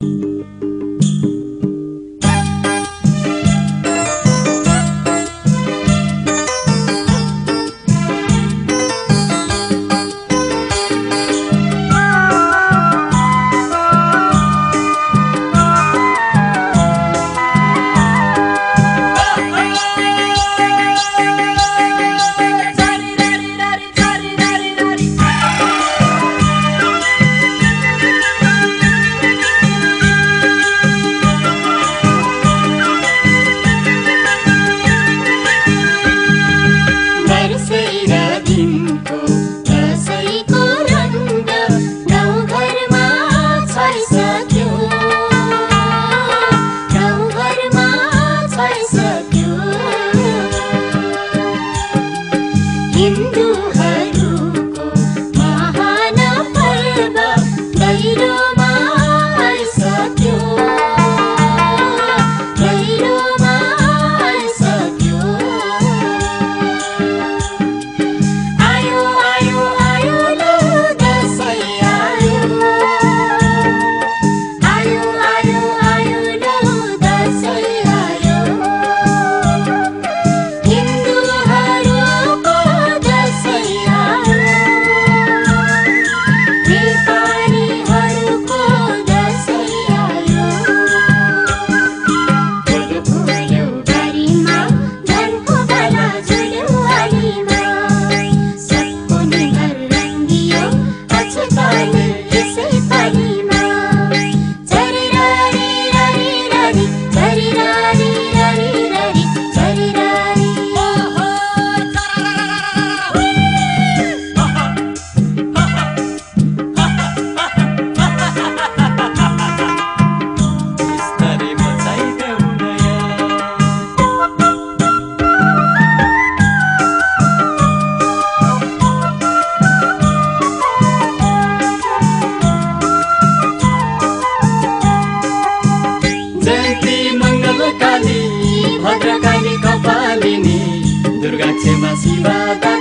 Música Merci, madame.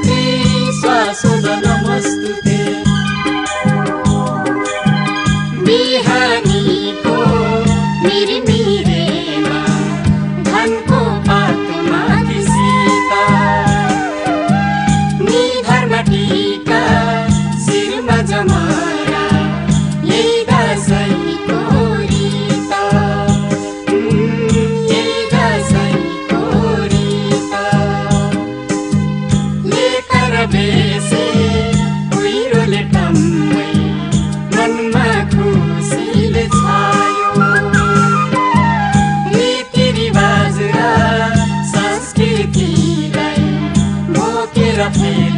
got me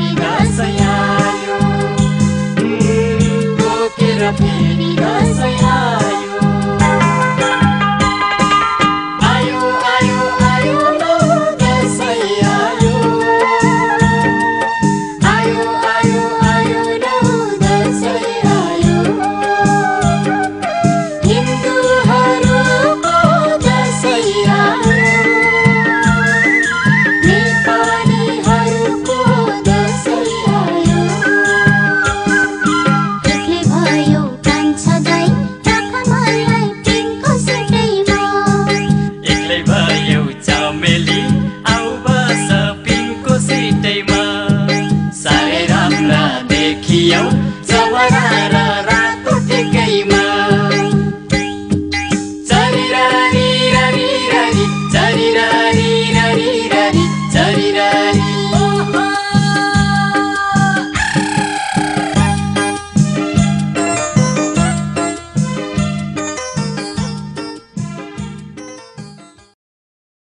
เขียวสวรรค์